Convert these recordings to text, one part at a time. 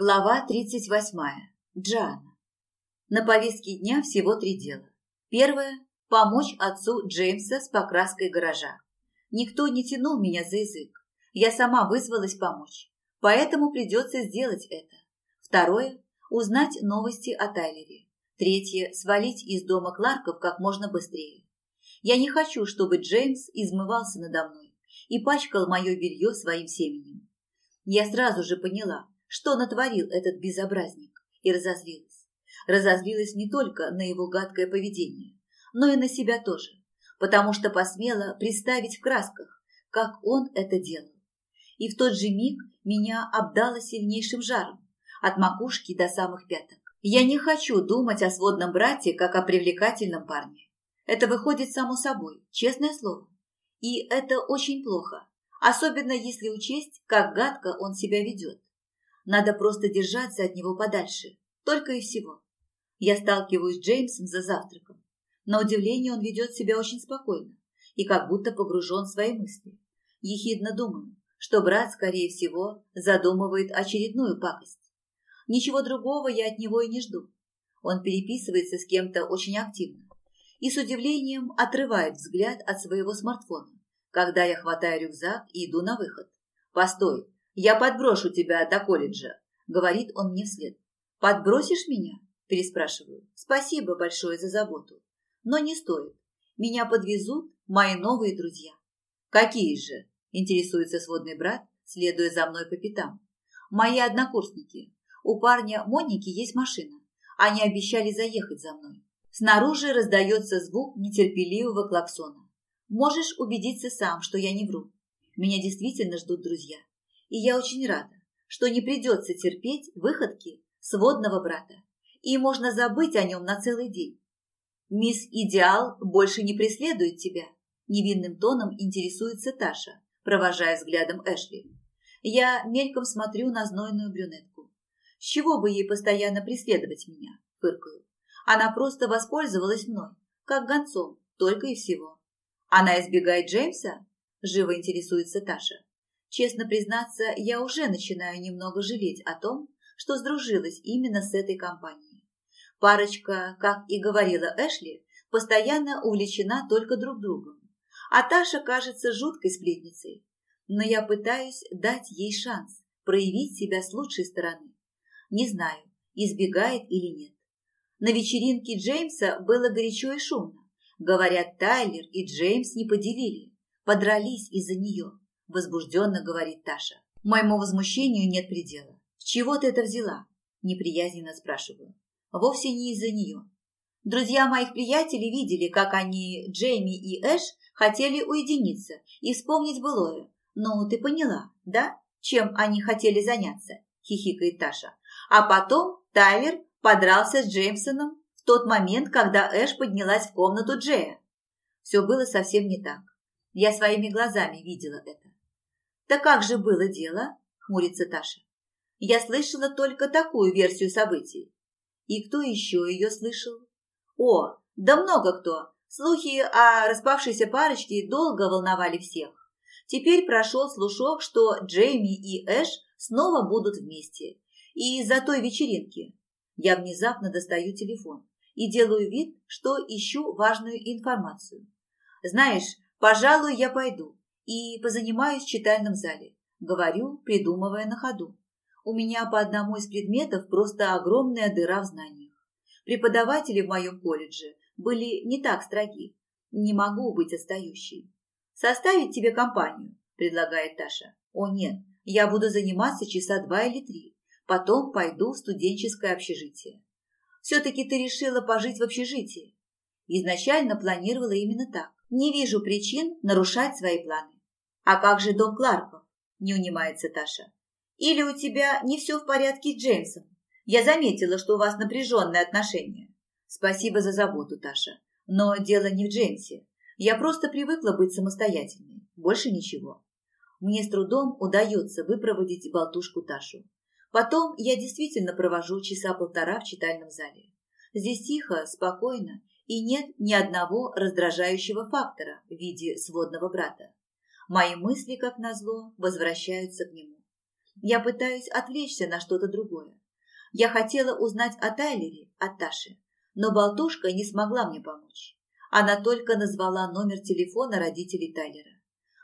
Глава 38. Джоанна. На повестке дня всего три дела. Первое – помочь отцу Джеймса с покраской гаража. Никто не тянул меня за язык. Я сама вызвалась помочь. Поэтому придется сделать это. Второе – узнать новости о Тайлере. Третье – свалить из дома Кларков как можно быстрее. Я не хочу, чтобы Джеймс измывался надо мной и пачкал мое белье своим семенем. Я сразу же поняла – что натворил этот безобразник, и разозлилась. Разозлилась не только на его гадкое поведение, но и на себя тоже, потому что посмела представить в красках, как он это делал. И в тот же миг меня обдало сильнейшим жаром, от макушки до самых пяток. Я не хочу думать о сводном брате, как о привлекательном парне. Это выходит само собой, честное слово. И это очень плохо, особенно если учесть, как гадко он себя ведет. Надо просто держаться от него подальше. Только и всего. Я сталкиваюсь с Джеймсом за завтраком. На удивление он ведет себя очень спокойно и как будто погружен в свои мысли. Ехидно думаю, что брат, скорее всего, задумывает очередную пакость. Ничего другого я от него и не жду. Он переписывается с кем-то очень активно и с удивлением отрывает взгляд от своего смартфона, когда я хватаю рюкзак и иду на выход. Постой, «Я подброшу тебя до колледжа», — говорит он мне вслед. «Подбросишь меня?» – переспрашиваю. «Спасибо большое за заботу. Но не стоит. Меня подвезут мои новые друзья». «Какие же?» – интересуется сводный брат, следуя за мной по пятам. «Мои однокурсники. У парня Моники есть машина. Они обещали заехать за мной». Снаружи раздается звук нетерпеливого клаксона. «Можешь убедиться сам, что я не вру. Меня действительно ждут друзья. И я очень рада, что не придется терпеть выходки сводного брата. И можно забыть о нем на целый день. Мисс Идеал больше не преследует тебя. Невинным тоном интересуется Таша, провожая взглядом Эшли. Я мельком смотрю на знойную брюнетку. С чего бы ей постоянно преследовать меня? Фыркаю. Она просто воспользовалась мной, как гонцом, только и всего. Она избегает Джеймса? Живо интересуется Таша. Честно признаться, я уже начинаю немного жалеть о том, что сдружилась именно с этой компанией. Парочка, как и говорила Эшли, постоянно увлечена только друг другом. А Таша кажется жуткой сплетницей. Но я пытаюсь дать ей шанс проявить себя с лучшей стороны. Не знаю, избегает или нет. На вечеринке Джеймса было горячо и шумно. Говорят, Тайлер и Джеймс не поделили, подрались из-за нее. – возбужденно говорит Таша. «Моему возмущению нет предела. С чего ты это взяла?» – неприязненно спрашиваю. «Вовсе не из-за нее. Друзья моих приятелей видели, как они, Джейми и Эш, хотели уединиться и вспомнить былое. Ну, ты поняла, да? Чем они хотели заняться?» – хихикает Таша. А потом Тайлер подрался с Джеймсоном в тот момент, когда Эш поднялась в комнату Джея. Все было совсем не так. Я своими глазами видела это. «Да как же было дело?» – хмурится Таша. «Я слышала только такую версию событий». «И кто еще ее слышал?» «О, да много кто. Слухи о распавшейся парочке долго волновали всех. Теперь прошел слушок, что Джейми и Эш снова будут вместе. И из-за той вечеринки. Я внезапно достаю телефон и делаю вид, что ищу важную информацию. Знаешь, пожалуй, я пойду и позанимаюсь в читальном зале. Говорю, придумывая на ходу. У меня по одному из предметов просто огромная дыра в знаниях. Преподаватели в моем колледже были не так строги. Не могу быть отстающей. «Составить тебе компанию», – предлагает Таша. «О нет, я буду заниматься часа два или три. Потом пойду в студенческое общежитие». «Все-таки ты решила пожить в общежитии?» Изначально планировала именно так. Не вижу причин нарушать свои планы. «А как же дом Кларков?» – не унимается Таша. «Или у тебя не все в порядке с Джеймсом? Я заметила, что у вас напряженные отношения». «Спасибо за заботу, Таша. Но дело не в Джеймсе. Я просто привыкла быть самостоятельной. Больше ничего». Мне с трудом удается выпроводить болтушку Ташу. Потом я действительно провожу часа полтора в читальном зале. Здесь тихо, спокойно и нет ни одного раздражающего фактора в виде сводного брата. Мои мысли, как назло, возвращаются к нему. Я пытаюсь отвлечься на что-то другое. Я хотела узнать о Тайлере, о Таше, но болтушка не смогла мне помочь. Она только назвала номер телефона родителей Тайлера.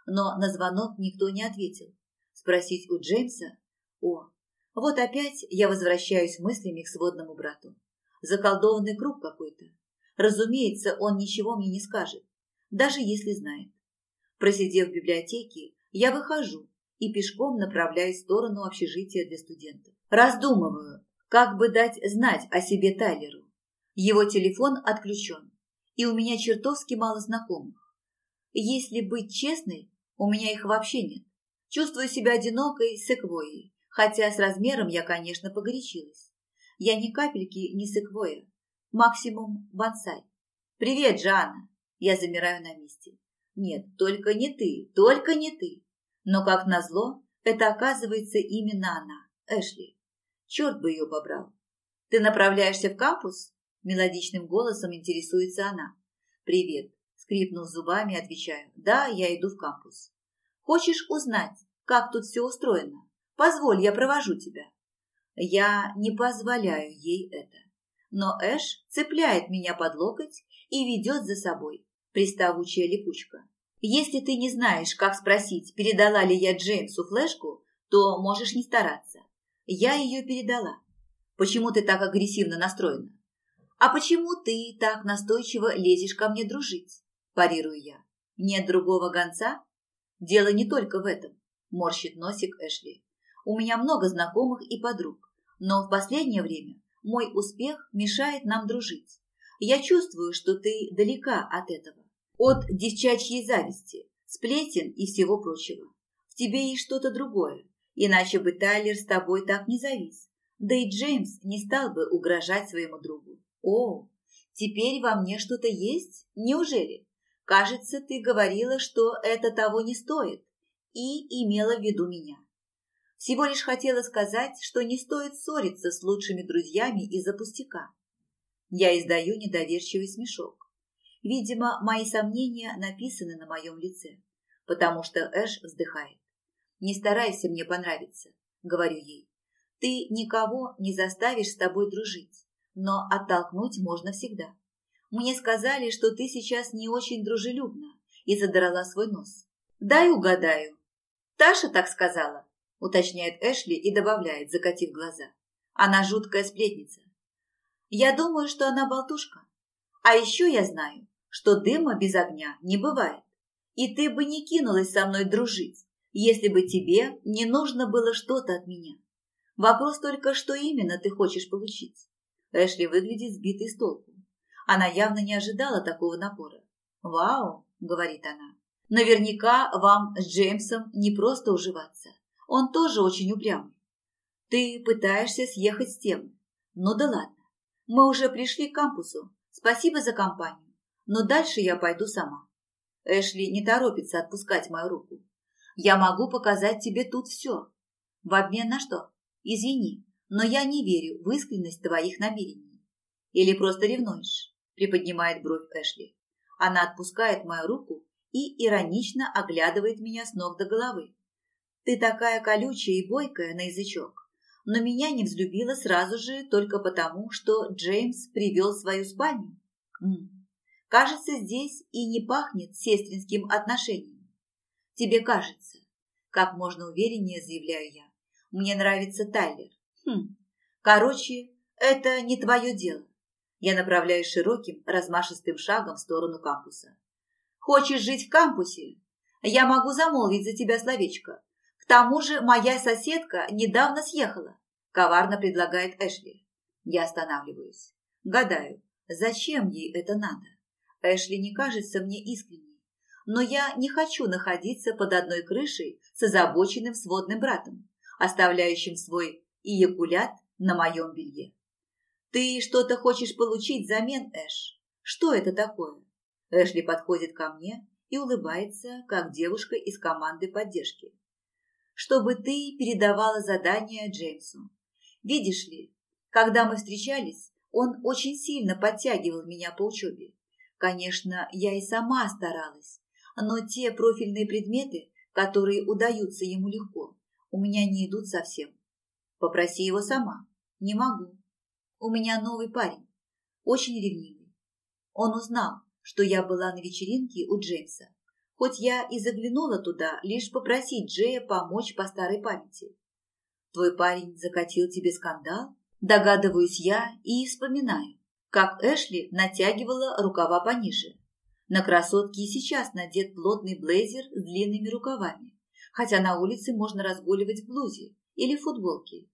Но на звонок никто не ответил. Спросить у Джеймса? О, вот опять я возвращаюсь мыслями к сводному брату. Заколдованный круг какой-то. Разумеется, он ничего мне не скажет, даже если знает. Просидев в библиотеке, я выхожу и пешком направляюсь в сторону общежития для студентов. Раздумываю, как бы дать знать о себе Тайлеру. Его телефон отключен, и у меня чертовски мало знакомых. Если быть честной, у меня их вообще нет. Чувствую себя одинокой секвоей, хотя с размером я, конечно, погорячилась. Я ни капельки не секвоя, максимум бонсай. «Привет, Жанна!» Я замираю на месте. Нет, только не ты, только не ты. Но, как назло, это оказывается именно она, Эшли. Черт бы ее побрал. Ты направляешься в кампус? Мелодичным голосом интересуется она. Привет. Скрипнув зубами, отвечаю. Да, я иду в кампус. Хочешь узнать, как тут все устроено? Позволь, я провожу тебя. Я не позволяю ей это. Но Эш цепляет меня под локоть и ведет за собой, приставучая липучка. Если ты не знаешь, как спросить, передала ли я Джеймсу флешку, то можешь не стараться. Я ее передала. Почему ты так агрессивно настроена? А почему ты так настойчиво лезешь ко мне дружить? Парирую я. Нет другого гонца? Дело не только в этом, морщит носик Эшли. У меня много знакомых и подруг, но в последнее время мой успех мешает нам дружить. Я чувствую, что ты далека от этого. От девчачьей зависти, сплетен и всего прочего. В тебе есть что-то другое, иначе бы Тайлер с тобой так не завис. Да и Джеймс не стал бы угрожать своему другу. О, теперь во мне что-то есть? Неужели? Кажется, ты говорила, что это того не стоит, и имела в виду меня. Всего лишь хотела сказать, что не стоит ссориться с лучшими друзьями из-за пустяка. Я издаю недоверчивый смешок. Видимо, мои сомнения написаны на моем лице, потому что Эш вздыхает. «Не старайся мне понравиться», — говорю ей. «Ты никого не заставишь с тобой дружить, но оттолкнуть можно всегда. Мне сказали, что ты сейчас не очень дружелюбна и задрала свой нос. Дай угадаю». «Таша так сказала», — уточняет Эшли и добавляет, закатив глаза. «Она жуткая сплетница». «Я думаю, что она болтушка. А еще я знаю, что дыма без огня не бывает. И ты бы не кинулась со мной дружить, если бы тебе не нужно было что-то от меня. Вопрос только, что именно ты хочешь получить. Эшли выглядит сбитой с толку. Она явно не ожидала такого напора. «Вау!» – говорит она. «Наверняка вам с Джеймсом не просто уживаться. Он тоже очень упрямый. Ты пытаешься съехать с тем. Ну да ладно. Мы уже пришли к кампусу. Спасибо за компанию но дальше я пойду сама. Эшли не торопится отпускать мою руку. Я могу показать тебе тут все. В обмен на что? Извини, но я не верю в искренность твоих намерений. Или просто ревнуешь, приподнимает бровь Эшли. Она отпускает мою руку и иронично оглядывает меня с ног до головы. Ты такая колючая и бойкая на язычок. Но меня не взлюбила сразу же только потому, что Джеймс привел свою спальню. Кажется, здесь и не пахнет сестринским отношением. Тебе кажется, как можно увереннее заявляю я. Мне нравится Тайлер. Хм. Короче, это не твое дело. Я направляюсь широким, размашистым шагом в сторону кампуса. Хочешь жить в кампусе? Я могу замолвить за тебя словечко. К тому же моя соседка недавно съехала, коварно предлагает Эшли. Я останавливаюсь. Гадаю, зачем ей это надо? Эшли не кажется мне искренней, но я не хочу находиться под одной крышей с озабоченным сводным братом, оставляющим свой иекулят на моем белье. Ты что-то хочешь получить взамен, Эш? Что это такое? Эшли подходит ко мне и улыбается, как девушка из команды поддержки. Чтобы ты передавала задание Джеймсу. Видишь ли, когда мы встречались, он очень сильно подтягивал меня по учебе. Конечно, я и сама старалась, но те профильные предметы, которые удаются ему легко, у меня не идут совсем. Попроси его сама. Не могу. У меня новый парень, очень ревнивый. Он узнал, что я была на вечеринке у Джеймса, хоть я и заглянула туда лишь попросить Джея помочь по старой памяти. Твой парень закатил тебе скандал? Догадываюсь я и вспоминаю как Эшли натягивала рукава пониже. На красотке и сейчас надет плотный блейзер с длинными рукавами, хотя на улице можно разгуливать в блузе или футболке.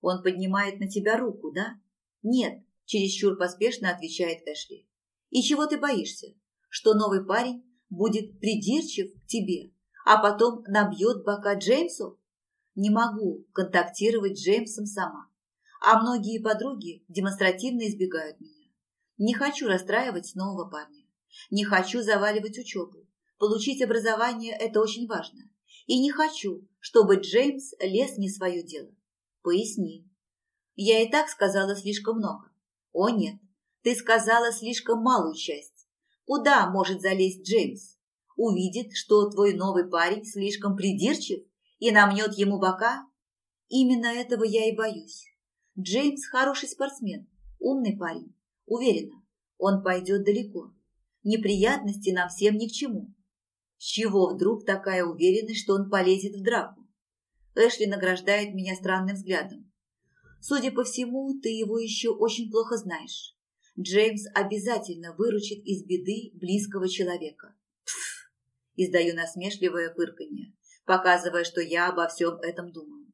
Он поднимает на тебя руку, да? Нет, чересчур поспешно отвечает Эшли. И чего ты боишься? Что новый парень будет придирчив к тебе, а потом набьет бока Джеймсу? Не могу контактировать с Джеймсом сама. А многие подруги демонстративно избегают меня. Не хочу расстраивать нового парня. Не хочу заваливать учебу. Получить образование – это очень важно. И не хочу, чтобы Джеймс лез не свое дело. Поясни. Я и так сказала слишком много. О нет, ты сказала слишком малую часть. Куда может залезть Джеймс? Увидит, что твой новый парень слишком придирчив и намнет ему бока? Именно этого я и боюсь. Джеймс хороший спортсмен, умный парень Уверена, он пойдет далеко. Неприятности нам всем ни к чему. С чего вдруг такая уверенность, что он полезет в драку? Эшли награждает меня странным взглядом. Судя по всему, ты его еще очень плохо знаешь. Джеймс обязательно выручит из беды близкого человека. Пф! Издаю насмешливое пырканье, показывая, что я обо всем этом думаю.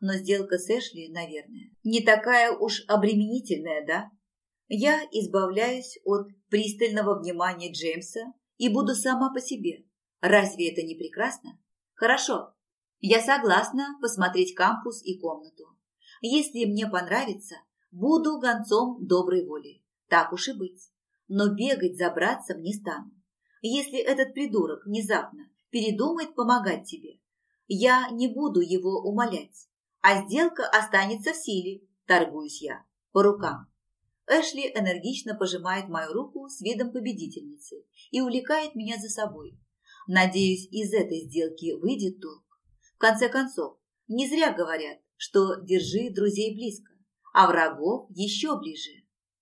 Но сделка с Эшли, наверное, не такая уж обременительная, да? Я избавляюсь от пристального внимания Джеймса и буду сама по себе. Разве это не прекрасно? Хорошо. Я согласна посмотреть кампус и комнату. Если мне понравится, буду гонцом доброй воли. Так уж и быть. Но бегать забраться не стану. Если этот придурок внезапно передумает помогать тебе, я не буду его умолять. А сделка останется в силе, торгуюсь я, по рукам. Эшли энергично пожимает мою руку с видом победительницы и увлекает меня за собой. Надеюсь, из этой сделки выйдет толк. В конце концов, не зря говорят, что держи друзей близко, а врагов еще ближе.